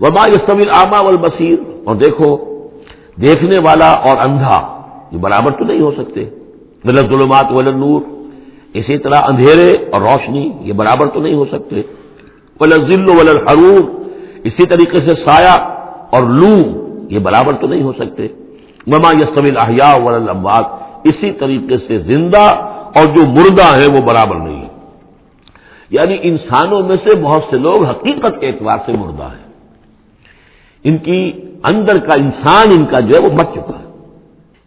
وما یہ سبیر آما والبصیر اور دیکھو، دیکھنے والا اور اندھا، یہ برابر تو نہیں ہو سکتے۔ غلط ظلمات ول نور اسی طرح اندھیرے اور روشنی، یہ برابر تو نہیں ہو سکتے۔ ولل ذل ول حرور اسی طریقے سے سایہ اور لو یہ برابر تو نہیں ہو سکتے۔ مما یسمل احیا ول اموات اسی طریقے سے زندہ اور جو مردہ ہے وہ برابر نہیں۔ ہے یعنی انسانوں میں سے بہت سے لوگ حقیقت کے اعتبار سے مردہ ہیں۔ ان کی اندر کا انسان ان کا جو ہے وہ مر چکا ہے۔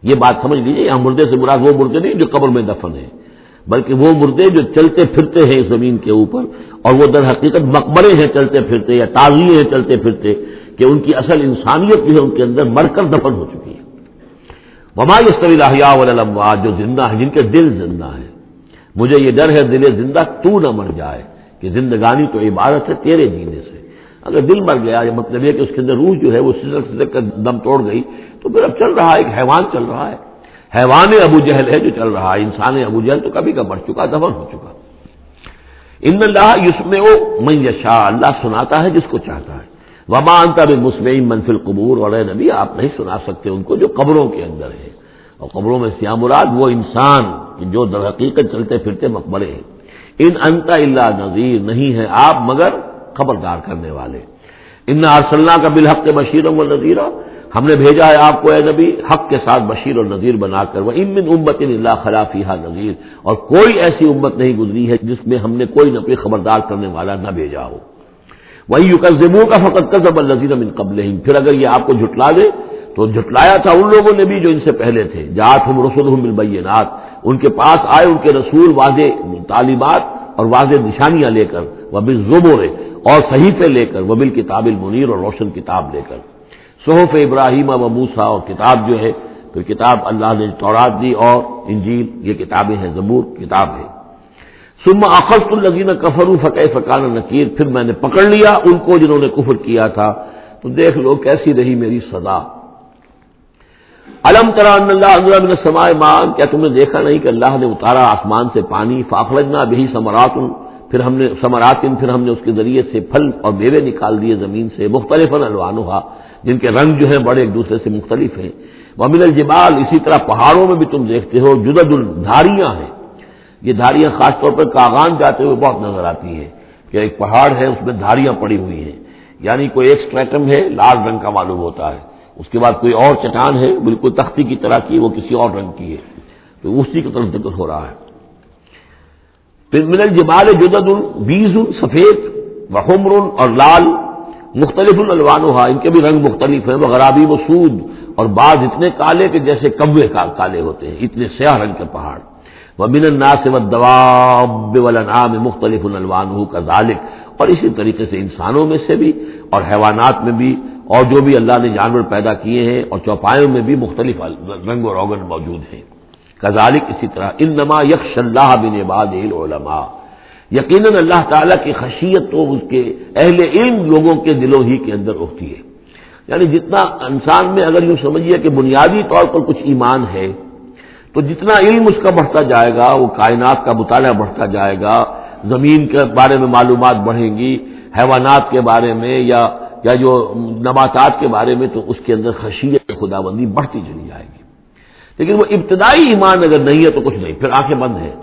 یہ بات سمجھ لیجیے یہاں مردے سے مراد وہ مردے نہیں جو قبر میں دفن ہے بلکہ وہ مردے جو چلتے پھرتے ہیں اس زمین کے اوپر، اور وہ در حقیقت مقبرے ہیں چلتے پھرتے یا تازی ہیں چلتے پھرتے کہ ان کی اصل انسانیت جو ہے ان کے اندر مر کر دفن ہو چکی ہے۔ وما یستوی احیا ولموا جو زندہ ہے جن کے دل زندہ ہے مجھے یہ ڈر ہے، دل زندہ تو نہ مر جائے، کہ زندگانی تو عبارت ہے تیرے جینے سے۔ اگر دل مر گیا، یہ مطلب یہ کہ اس کے اندر روح جو ہے وہ سزک سزک کر دم توڑ گئی، تو پھر اب چل رہا ہے، ایک حیوان چل رہا ہے۔ حیوان ابو جہل ہے جو چل رہا ہے، انسان ابو جہل تو کبھی کا مر چکا، دفن ہو چکا۔ ان اللہ یسم میں یشا اللہ سناتا ہے جس کو چاہتا ہے۔ وما انتا بھی مسلم منفل قبور اور نبی، آپ نہیں سنا سکتے ان کو جو قبروں کے اندر ہے اور قبروں میں سیام مراد وہ انسان جو در حقیقت چلتے پھرتے مقبرے ہیں۔ ان انتا اللہ نذیر، نہیں ہے آپ مگر خبردار کرنے والے۔ ان ارسلہ کا بالحق بشیر و نذیر ہم نے بھیجا ہے آپ کو اے نبی، حق کے ساتھ بشیر اور نذیر بنا کر۔ وہ امن امت اللہ خلافی نذیر اور کوئی ایسی امت نہیں گزری ہے جس میں ہم نے کوئی نہ کوئی خبردار کرنے والا نہ بھیجا ہو۔ وہی یوکزموں کا فقط قزب النظیر امن قبل پھر اگر یہ آپ کو جھٹلا دے، تو جھٹلایا تھا ان لوگوں نے بھی جو ان سے پہلے تھے۔ جات ہم رسول بالبینات۔ ان کے پاس آئے ان کے رسول واضح تعلیمات اور واضح نشانیاں لے کر۔ وہ بل زبورے اور صحیفے لے کر وہ بل کتاب المنیر اور روشن کتاب لے کر۔ صحف ابراہیم و موسا اور کتاب جو ہے، پھر کتاب اللہ نے تورات دی اور انجیل، یہ کتابیں ہیں، زبور کتاب ہے۔ سما اخذ الزین کفر فقہ فقان نکیر، پھر میں نے پکڑ لیا ان کو جنہوں نے کفر کیا تھا۔ تو دیکھ لو کیسی رہی میری سزا علم ترا اللہ سمائے مان کیا تم نے دیکھا نہیں کہ اللہ نے اتارا آسمان سے پانی؟ فاخلجنا بھی سمرات پھر ہم نے سمراتن پھر ہم نے اس کے ذریعے سے پھل اور میوے نکال دیے زمین سے مختلف الوانوہا جن کے رنگ جو ہیں بڑے ایک دوسرے سے مختلف ہیں۔ ومن الجبال، اسی طرح پہاڑوں میں بھی تم دیکھتے ہو، جدد الدھاریاں ہیں۔ یہ دھاریاں خاص طور پر کاغان جاتے ہوئے بہت نظر آتی ہیں کہ ایک پہاڑ ہے، اس میں دھاریاں پڑی ہوئی ہیں۔ یعنی کوئی ایک اسٹریٹم ہے، لال رنگ کا معلوم ہوتا ہے۔ اس کے بعد کوئی اور چٹان ہے، بالکل تختی کی طرح کی، وہ کسی اور رنگ کی ہے۔ تو اسی کی طرف ذکر ہو رہا ہے۔ پھر ملل جمال جدد، بیز، سفید وحمر اور لال، مختلف الوان ان کے بھی رنگ مختلف ہیں وہ غرابی و سود، اور بعض اتنے کالے کہ جیسے کبے کا کالے ہوتے ہیں، اتنے سیاہ رنگ کے پہاڑ۔ وہ من الناس و دواب والانعام مختلف الوان کا ذالک اور اسی طریقے سے انسانوں میں سے بھی، اور حیوانات میں بھی، اور جو بھی اللہ نے جانور پیدا کیے ہیں، اور چوپایوں میں بھی مختلف رنگ و روگن موجود ہیں۔ کزالک اسی طرح ان نما یکش اللہ بن عباد علماء یقیناً اللہ تعالیٰ کی خشیت تو اس کے اہل علم لوگوں کے دلوں ہی کے اندر ہوتی ہے. یعنی جتنا انسان میں اگر یوں سمجھیے کہ بنیادی طور پر کچھ ایمان ہے، تو جتنا علم اس کا بڑھتا جائے گا، وہ کائنات کا مطالعہ بڑھتا جائے گا، زمین کے بارے میں معلومات بڑھیں گی، حیوانات کے بارے میں یا یا جو نباتات کے بارے میں، تو اس کے اندر خشیت خدا بندی بڑھتی چلی جائے گی۔ لیکن وہ ابتدائی ایمان اگر نہیں ہے تو کچھ نہیں، پھر آنکھیں بند ہیں۔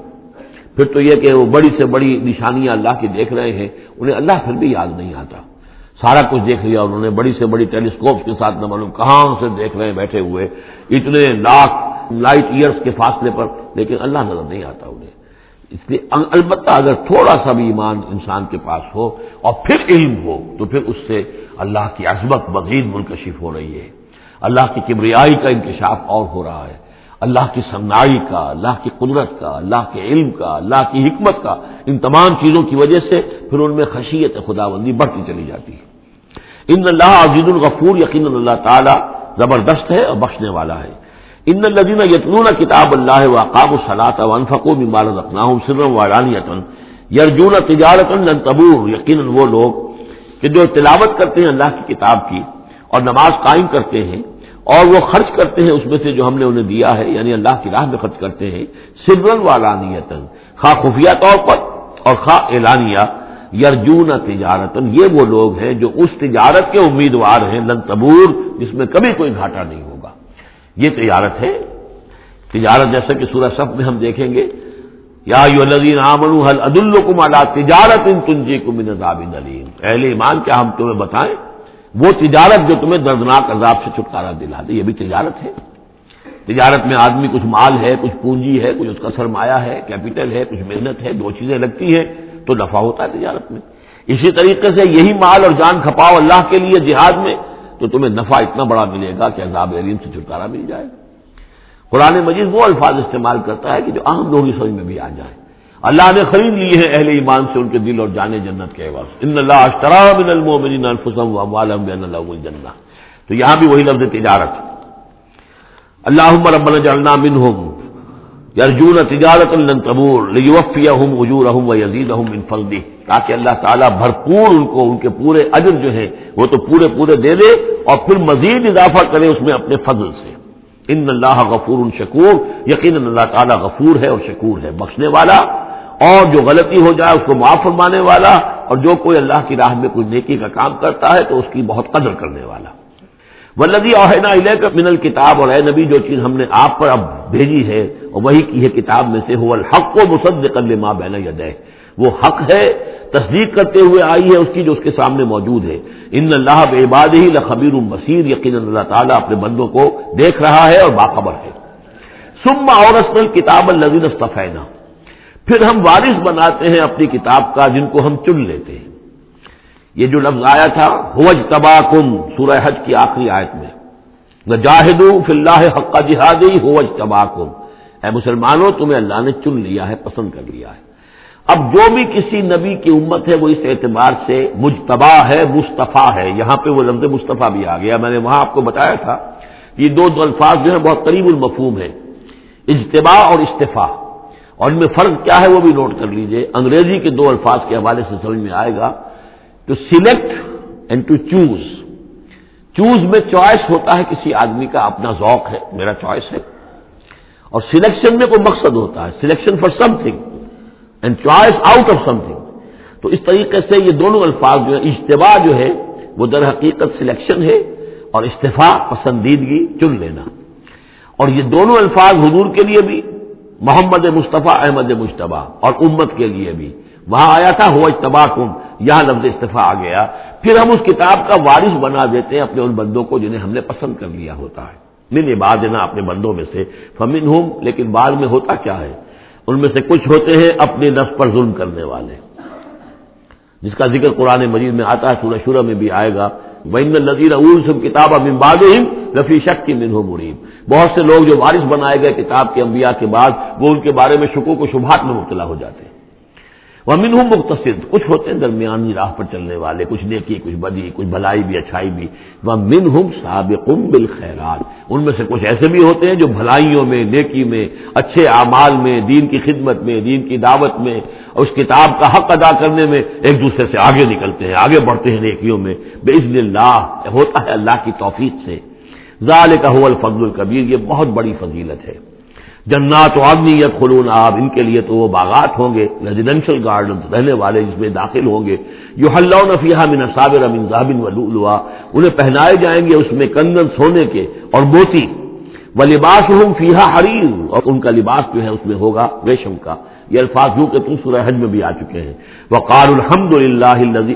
پھر تو یہ کہ وہ بڑی سے بڑی نشانیاں اللہ کی دیکھ رہے ہیں، انہیں اللہ پھر بھی یاد نہیں آتا۔ سارا کچھ دیکھ لیا، انہوں نے بڑی سے بڑی ٹیلیسکوپ کے ساتھ، نہ معلوم کہاں سے دیکھ رہے ہیں بیٹھے ہوئے۔ اتنے لاکھ لائٹ ایئرس کے فاصلے پر، لیکن اللہ نظر نہیں آتا انہیں۔ اس لیے البتہ اگر تھوڑا سا بھی ایمان انسان کے پاس ہو اور پھر علم ہو، تو پھر اس سے اللہ کی عظمت مزید منکشف ہو رہی ہے۔ اللہ کی کبریائی کا انکشاف اور ہو رہا ہے۔ اللہ کی سمنائی کا، اللہ کی قدرت کا، اللہ کے علم کا، اللہ کی حکمت کا، ان تمام چیزوں کی وجہ سے پھر ان میں خشیت خدا بندی بڑھتی چلی جاتی ہے۔ ان اللہ عزیز الغفور یقین اللہ تعالیٰ زبردست ہے اور بخشنے والا ہے۔ ان الدین یتنون کتاب اللہ و اقاب الصلاۃ ونفق و ممال رکھنا سرم وارانیتن یرجون تجارت تبور۔ یقیناً وہ لوگ کہ جو تلاوت کرتے ہیں اللہ کی کتاب کی اور نماز قائم کرتے ہیں اور وہ خرچ کرتے ہیں اس میں سے جو ہم نے انہیں دیا ہے یعنی اللہ کی راہ میں خرچ کرتے ہیں، سرن والانیتن خواہ خفیہ طور پر اور خواہ اعلانیہ، یرجون تجارت یہ وہ لوگ ہیں جو اس تجارت کے امیدوار ہیں، لن تبور، جس میں کبھی کوئی گھاٹا نہیں ہوگا۔ یہ تجارت ہے۔ تجارت جیسا کہ سورہ صف میں ہم دیکھیں گے، یا یو عامن حل عد الکم اللہ تجارت ان تنجی کو من علیم اہل ایمان، کیا ہم تمہیں بتائیں؟ وہ تجارت جو تمہیں دردناک عذاب سے چھٹکارا دلا دے، یہ بھی تجارت ہے۔ تجارت میں آدمی کچھ مال ہے، کچھ پونجی ہے، کچھ اس کا سرمایہ ہے کیپٹل ہے، کچھ محنت ہے، دو چیزیں لگتی ہیں، تو نفع ہوتا ہے تجارت میں۔ اسی طریقے سے یہی مال اور جان کھپاؤ اللہ کے لیے جہاد میں، تو تمہیں نفع اتنا بڑا ملے گا کہ عذاب علیم سے چھٹکارا مل جائے۔ گا قرآن مجید وہ الفاظ استعمال کرتا ہے کہ جو عام لوگوں کی سمجھ میں بھی آ جائے اللہ نے خرید لیے ہیں اہل ایمان سے ان کے دل اور جانے جنت کے عوض. ان اللہ اشترا من المؤمنین انفسهم واموالهم بان لهم الجنہ. تو یہاں بھی وہی لفظ تجارت. اللهم ربنا جعلنا منهم یرجون تجارت لن تبور لیوفیہم اجورہم ویزیدہم من فضلہ. تاکہ اللہ تعالیٰ بھرپور ان کو، ان کے پورے اجر جو ہیں، وہ تو پورے پورے دے دے اور پھر مزید اضافہ کرے اس میں اپنے فضل سے. ان اللہ غفور شکور. یقین اللہ تعالیٰ غفور ہے اور شکور ہے. بخشنے والا اور جو غلطی ہو جائے اس کو معاف فرمانے والا اور جو کوئی اللہ کی راہ میں کوئی نیکی کا کام کرتا ہے تو اس کی بہت قدر کرنے والا۔ ولدی اوہنا کا من الکتاب اور اے نبی جو چیز ہم نے آپ پر اب بھیجی ہے اور وہی کی ہے کتاب میں سے ہو الحق و مصد کر بین یدہ وہ حق ہے، تصدیق کرتے ہوئے آئی ہے اس کی جو اس کے سامنے موجود ہے۔ ان اللہ عباد ہی لخبیر بصیر یقین اللہ تعالیٰ اپنے بندوں کو دیکھ رہا ہے اور باخبر ہے۔ سما اور کتاب الزین استفینا پھر ہم وارث بناتے ہیں اپنی کتاب کا جن کو ہم چن لیتے ہیں۔ یہ جو لفظ آیا تھا ہوج تبا کن سورہ حج کی آخری آیت میں۔ جاہد فی اللہ حق جہادی ہوج تبا کن اے مسلمانوں، تمہیں اللہ نے چن لیا ہے، پسند کر لیا ہے۔ اب جو بھی کسی نبی کی امت ہے، وہ اس اعتبار سے مجتبا ہے، مصطفیٰ ہے۔ یہاں پہ وہ لفظ مصطفیٰ بھی آ گیا۔ میں نے وہاں آپ کو بتایا تھا، یہ دو دو الفاظ جو ہیں، بہت قریب المفہوم ہے اجتباع اور استفاع۔ اور ان میں فرق کیا ہے وہ بھی نوٹ کر لیجیے۔ انگریزی کے دو الفاظ کے حوالے سے سمجھ میں آئے گا۔ To select and to choose choose میں چوائس ہوتا ہے کسی آدمی کا، اپنا ذوق ہے، میرا چوائس ہے۔ اور سلیکشن میں کوئی مقصد ہوتا ہے۔ Selection for something and choice out of something تو اس طریقے سے یہ دونوں الفاظ جو ہے اجتباع جو ہے، وہ در حقیقت سلیکشن ہے اور استفاع، پسندیدگی، چن لینا۔ اور یہ دونوں الفاظ حضور کے لیے بھی محمد مصطفیٰ احمد مشتبہ اور امت کے لیے بھی۔ وہاں آیا تھا ہو اجتبا کم یہاں لفظ استفاع آ گیا۔ پھر ہم اس کتاب کا وارث بنا دیتے ہیں اپنے ان بندوں کو جنہیں ہم نے پسند کر لیا ہوتا ہے۔ من بعد دینا اپنے بندوں میں سے۔ فمن ہوں لیکن بعد میں ہوتا کیا ہے؟ ان میں سے کچھ ہوتے ہیں اپنے نفس پر ظلم کرنے والے۔ جس کا ذکر قرآن مجید میں آتا ہے، سورہ شورہ میں بھی آئے گا۔ بین نذیر اول سب کتاب امباد رفیع شک کی منہ مریب بہت سے لوگ جو وارث بنائے گئے کتاب کے انبیاء کے بعد، وہ ان کے بارے میں شکو کو شبہات میں مبتلا ہو جاتے ہیں۔ وہ من ہوں مختصر کچھ ہوتے ہیں درمیانی راہ پر چلنے والے، کچھ نیکی، کچھ بدی، کچھ بھلائی بھی، اچھائی بھی۔ وہ من ہوں سابقم بالخیرات، ان میں سے کچھ ایسے بھی ہوتے ہیں جو بھلائیوں میں، نیکی میں، اچھے اعمال میں، دین کی خدمت میں، دین کی دعوت میں، اور اس کتاب کا حق ادا کرنے میں ایک دوسرے سے آگے نکلتے ہیں، آگے بڑھتے ہیں نیکیوں میں۔ بے عزن اللہ، ہوتا ہے اللہ کی توفیق سے۔ ظال کا الفضل القبیر یہ بہت بڑی فضیلت ہے۔ جنات و آدمیت خلون آب ان کے لیے تو وہ باغات ہوں گے ریزیڈینشل گارڈن رہنے والے جس میں داخل ہوں گے۔ جو حلّہ نفیہ من صابر امین ضابن و انہیں پہنائے جائیں گے اس میں کندن سونے کے اور موتی۔ و لباس ہوں فیحا حریر اور ان کا لباس جو ہے اس میں ہوگا ریشم کا۔ یہ الفاظ جو کہ تم سورہ حج میں بھی آ چکے ہیں۔ وہ قار الحمد للہ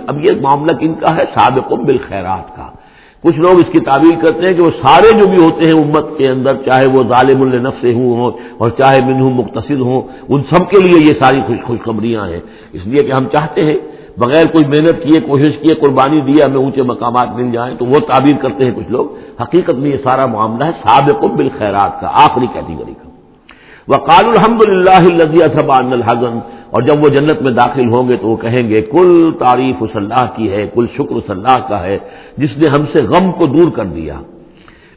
اب یہ معاملہ کن کا ہے؟ سابق بالخیرات کا۔ کچھ لوگ اس کی تعبیر کرتے ہیں کہ وہ سارے جو بھی ہوتے ہیں امت کے اندر، چاہے وہ ظالم النفس ہوں اور چاہے منہ مقتصد مختصر ہوں، ان سب کے لیے یہ ساری خوش خوشخبریاں ہیں۔ اس لیے کہ ہم چاہتے ہیں، بغیر کوئی محنت کیے، کوشش کیے، قربانی دی، ہمیں اونچے مقامات مل جائیں، تو وہ تعبیر کرتے ہیں کچھ لوگ۔ حقیقت میں یہ سارا معاملہ ہے سابق بالخیرات کا، آخری کیٹیگری کا۔ وقال الحمد للہ الحزن۔ اور جب وہ جنت میں داخل ہوں گے تو وہ کہیں گے، کل تعریف اس اللہ کی ہے، کل شکر اس اللہ کا ہے، جس نے ہم سے غم کو دور کر دیا۔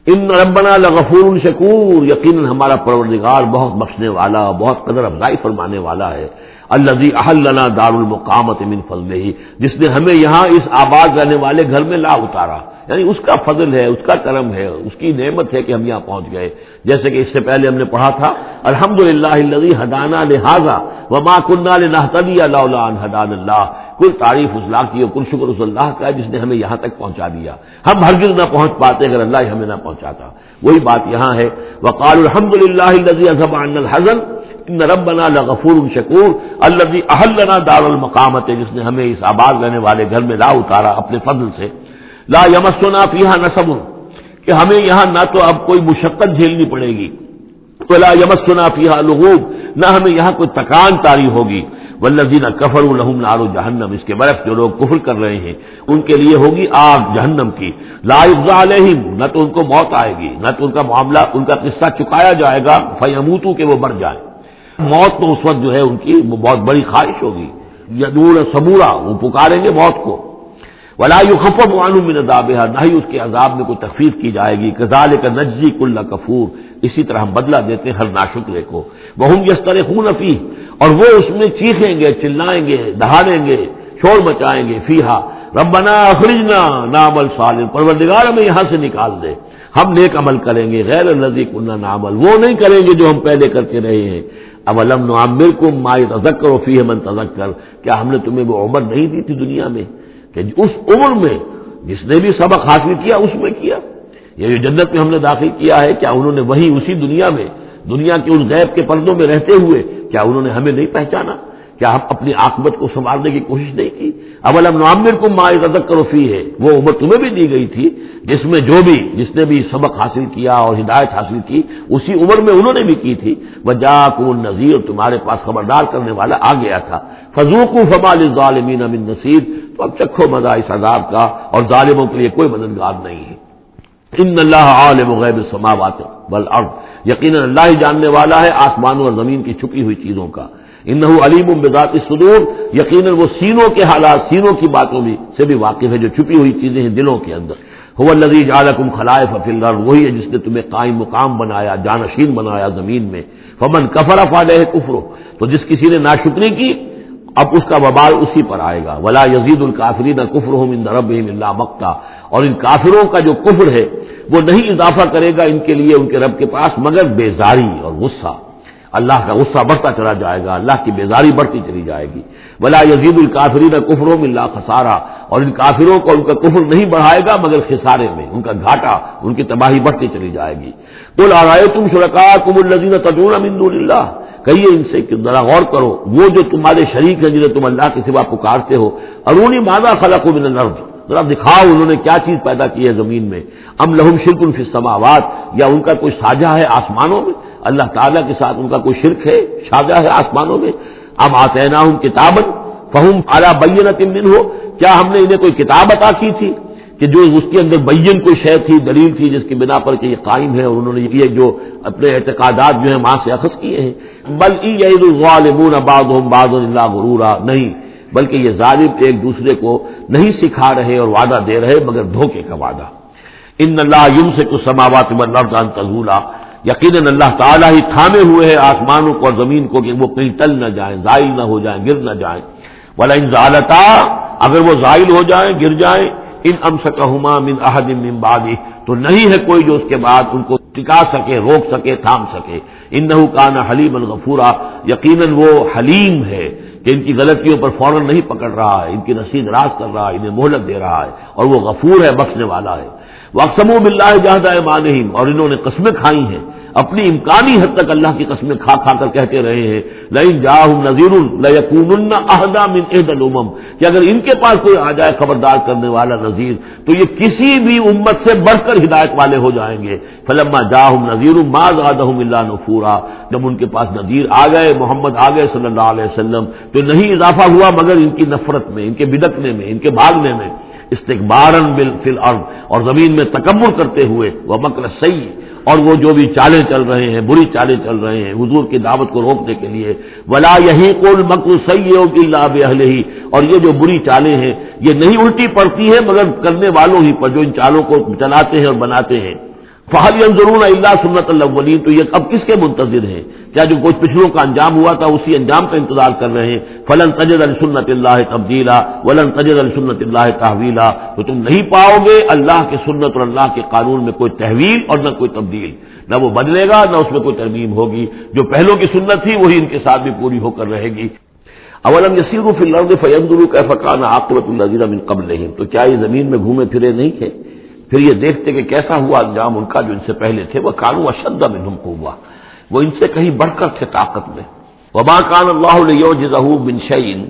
ان ربنا لغفور شکور۔ یقیناً ہمارا پروردگار بہت بخشنے والا، بہت قدر افزائی فرمانے والا ہے۔ الزی احلنا دار المقامت من فضل جس نے ہمیں یہاں اس آباد رہنے والے گھر میں لا اتارا۔ یعنی اس کا فضل ہے، اس کا کرم ہے، اس کی نعمت ہے کہ ہم یہاں پہنچ گئے۔ جیسے کہ اس سے پہلے ہم نے پڑھا تھا الحمد للہ حدانہ لہٰذا و ماں کنہ اللہ حدان اللہ۔ کل تعریف اللہ کی اور کل شکر اس اللہ کا ہے جس نے ہمیں یہاں تک پہنچا دیا۔ ہم ہرگز نہ پہنچ پاتے اگر اللہ ہمیں نہ پہنچاتا۔ وہی بات یہاں ہے۔ وقال الحمد للہ الحزن ربنا لغفور شکور الذي احلنا دار المقامت، جس نے ہمیں اس آباد رہنے والے گھر میں لا اتارا اپنے فضل سے۔ لا یمسنا فیہا نصب، کہ ہمیں یہاں نہ تو اب کوئی مشقت جھیلنی پڑے گی۔ ولا یمسنا فیہا لغوب، نہ ہمیں یہاں کوئی تکان تاری ہوگی۔ والذین کفروا لهم نار جہنم، اس کے برف جو لوگ کفر کر رہے ہیں، ان کے لیے ہوگی آگ جہنم کی۔ لا یغضا علیہم، نہ تو ان کو موت آئے گی، نہ تو ان کا معاملہ، ان کا قصہ چکایا جائے گا، فیموتو کہ وہ مر جائیں۔ موت تو اس وقت جو ہے ان کی بہت بڑی خواہش ہوگی۔ یدور صبورا وہ پکاریں گے موت کو۔ ولا خف معلوم دابہ نہ ہی اس کے عذاب میں کوئی تخفیف کی جائے گی۔ کزال کا نجی کل کفور اسی طرح ہم بدلا دیتے ہیں ہر ناشکرے کو۔ وہ ہوں یس طرح خون افی اور وہ اس میں چیخیں گے، چلائیں گے دہاڑیں گے، شور مچائیں گے۔ فیحا ربنا اخرجنا نامل سالم پروردگار ہمیں یہاں سے نکال دے۔ ہم نیک عمل کریں گے۔ غیر النزی کنہ نامل وہ نہیں کریں گے جو ہم پہلے کرتے رہے ہیں۔ اب علم نعمر کو مائی تذکر و فی من تذکر کیا ہم نے تمہیں وہ عمر نہیں دی تھی دنیا میں؟ کہ جی اس عمر میں جس نے بھی سبق حاصل کیا، اس میں کیا۔ یہ جو جنت میں ہم نے داخل کیا ہے، کیا انہوں نے وہی اسی دنیا میں، دنیا کے ان غیب کے پردوں میں رہتے ہوئے، کیا انہوں نے ہمیں نہیں پہچانا؟ کیا ہم اپنی آکمت کو سنبھالنے کی کوشش نہیں کی؟ اول نعمر کو مائی رزق کروفی ہے وہ عمر تمہیں بھی دی گئی تھی، جس میں جو بھی، جس نے بھی سبق حاصل کیا اور ہدایت حاصل کی، اسی عمر میں انہوں نے بھی کی تھی۔ وہ جا کو نذیر تمہارے پاس خبردار کرنے والا آ گیا تھا۔ فضوق فمال ظالمین امن نصیر۔ تو اب چکھو مزہ اس عذاب کا، اور ظالموں کے لیے کوئی مددگار نہیں ہے۔ ان اللہ عالم غیب سماوات بل یقیناً اللہ ہی جاننے والا ہے آسمانوں اور زمین کی چھپی ہوئی چیزوں کا۔ ان علیم بذات صدور یقیناً وہ سینوں کے حالات، سینوں کی باتوں بھی سے بھی واقف ہے جو چھپی ہوئی چیزیں ہیں دلوں کے اندر۔ ہو الزیز عالکم خلائے ففل وہی ہے جس نے تمہیں قائم مقام بنایا، جانشین بنایا زمین میں۔ فمن کفر افالح کفرو تو جس کسی نے ناشکری کی، اب اس کا وبال اسی پر آئے گا۔ ولا یزید الکافرین کفر ہوں ان رب اللہ مکتا اور ان کافروں کا جو کفر ہے، وہ نہیں اضافہ کرے گا ان کے لیے ان کے رب کے پاس، مگر بیزاری اور غصہ۔ اللہ کا غصہ بڑھتا چلا جائے گا، اللہ کی بیزاری بڑھتی چلی جائے گی۔ بلا یزید الکافرین کفروں میں اللہ خسارا۔ اور ان کافروں کو ان کا کفر نہیں بڑھائے گا، مگر خسارے میں، ان کا گھاٹا، ان کی تباہی بڑھتی چلی جائے گی۔ تو لارائے تم شرکا کم الزین تجور امند اللہ کہیے ان سے کہ ذرا غور کرو، وہ جو تمہارے شریک ہیں جنہیں تم اللہ کے سوا پکارتے ہو، ارونی مادہ خلق من الارض ذرا دکھاؤ انہوں نے کیا چیز پیدا کی ہے زمین میں۔ ام لہم شرک فی السماوات؟ یا ان کا کوئی ساجہ ہے آسمانوں میں؟ اللہ تعالیٰ کے ساتھ ان کا کوئی شرک ہے شاجہ ہے آسمانوں میں۔ اب آتے ہوں کتابت فہم اعلیٰ بین ہو کیا ہم نے انہیں کوئی کتاب عطا کی تھی؟ کہ جو اس کے اندر بین کوئی شے تھی، دلیل تھی، جس کی بنا پر کہ یہ قائم ہے اور انہوں نے یہ جو اپنے اعتقادات جو ہیں وہاں سے اخذ کیے ہیں۔ بل باد باد اللہ غرورا۔ نہیں، بلکہ یہ ظالم ایک دوسرے کو نہیں سکھا رہے اور وعدہ دے رہے، مگر دھوکے کا وعدہ۔ ان اللہ یم سے کچھ سماوات جان تزولا۔ یقیناً اللہ تعالیٰ ہی تھامے ہوئے ہیں آسمانوں کو اور زمین کو کہ وہ کہیں ٹل نہ جائیں، زائل نہ ہو جائیں، گر نہ جائیں۔ بلا ان ضالتا اگر وہ زائل ہو جائیں، گر جائیں۔ ان امسکہما من احد من بادی تو نہیں ہے کوئی جو اس کے بعد ان کو ٹکا سکے، روک سکے، تھام سکے۔ ان نہ کان حلیم الغفورا یقیناً وہ حلیم ہے کہ ان کی غلطیوں پر فوراً نہیں پکڑ رہا ہے، ان کی رسید راز کر رہا ہے، انہیں مہلت دے رہا ہے اور وہ غفور ہے، بخشنے والا ہے۔ وہ اقسم و بلّہ جہاں مان اور انہوں نے قسمیں کھائی ہیں۔ اپنی امکانی حد تک اللہ کی قسمیں کھا کھا کر کہتے رہے ہیں۔ لئی جا نذیر اہدا من کہ اگر ان کے پاس کوئی آ جائے خبردار کرنے والا نذیر، تو یہ کسی بھی امت سے بڑھ کر ہدایت والے ہو جائیں گے۔ فلما جا نذیر ماض آدم اللہ نفورا۔ جب ان کے پاس نذیر آ گئے، محمد آ گئے صلی اللہ علیہ وسلم، تو نہیں اضافہ ہوا مگر ان کی نفرت میں، ان کے بدکنے میں، ان کے بھاگنے میں۔ استقبارن بل فل اور زمین میں تکبر کرتے ہوئے، وہ مکر صحیح اور وہ جو بھی چالیں چل رہے ہیں، بری چالیں چل رہے ہیں، حضور کی دعوت کو روکنے کے لیے، ولا یہی کول مکر صحیح ہوگی اللہ ہی اور یہ جو بری چالیں ہیں، یہ نہیں الٹی پڑتی ہے مگر کرنے والوں ہی پر جو ان چالوں کو چلاتے ہیں اور بناتے ہیں۔ فہل ضرور اللہ سنت اللہ تو یہ اب کس کے منتظر ہیں؟ کیا جو کچھ پچھلوں کا انجام ہوا تھا اسی انجام کا انتظار کر رہے ہیں؟ فلن تجد السنت اللہ تبدیلا ولن تجد السنت اللہ تحویلا تو تم نہیں پاؤ گے اللہ کے سنت اور اللہ کے قانون میں کوئی تحویل اور نہ کوئی تبدیل۔ نہ وہ بدلے گا، نہ اس میں کوئی ترمیم ہوگی۔ جو پہلوں کی سنت تھی وہی ان کے ساتھ بھی پوری ہو کر رہے گی۔ اولم یسیر فی الارض فیندرو کہ فقان عاقبت النظیر من قبل نہیں تو کیا یہ زمین میں گھومے پھرے نہیں تھے؟ پھر یہ دیکھتے کہ کیسا ہوا انجام ان کا جو ان سے پہلے تھے وہ کانو اشد منہم کو ہوا وہ ان سے کہیں بڑھ کر تھے طاقت میں۔ وبا کان اللہ علیہ بن شعین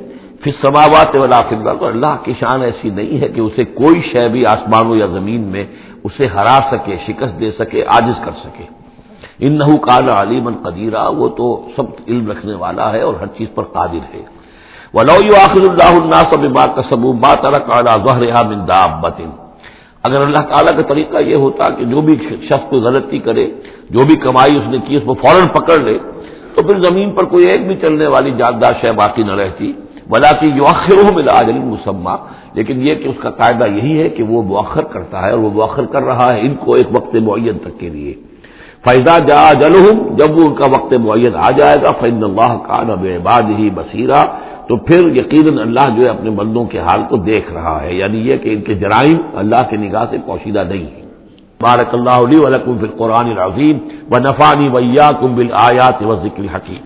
پھر سماوات ولا اللہ کی شان ایسی نہیں ہے کہ اسے کوئی شے بھی آسمانوں یا زمین میں اسے ہرا سکے، شکست دے سکے، عاجز کر سکے۔ ان نحو کال علیمن قدیرہ وہ تو سب علم رکھنے والا ہے اور ہر چیز پر قادر ہے۔ ولو آخر اللہ الناس بات کا سبو بات ظہر من دابت اگر اللہ تعالیٰ کا طریقہ یہ ہوتا کہ جو بھی شخص کو غلطی کرے، جو بھی کمائی اس نے کی، اس کو فوراً پکڑ لے، تو پھر زمین پر کوئی ایک بھی چلنے والی جاندار شہ باقی نہ رہتی۔ بلا کہ یو آخر ملا مسمہ لیکن یہ کہ اس کا قاعدہ یہی ہے کہ وہ مؤخر کرتا ہے اور وہ مؤخر کر رہا ہے ان کو ایک وقت معین تک کے لیے۔ فیضا جا جل جب وہ ان کا وقت معین آ جائے گا فیض اللہ کا نب باد ہی بصیرہ تو پھر یقیناً اللہ جو ہے اپنے بندوں کے حال کو دیکھ رہا ہے یعنی یہ کہ ان کے جرائم اللہ کی نگاہ سے پوشیدہ نہیں ہے بارک اللہ علیہ ولکم فی القرآن العظیم و نفانی ویا کم بل آیات و ذکر حکیم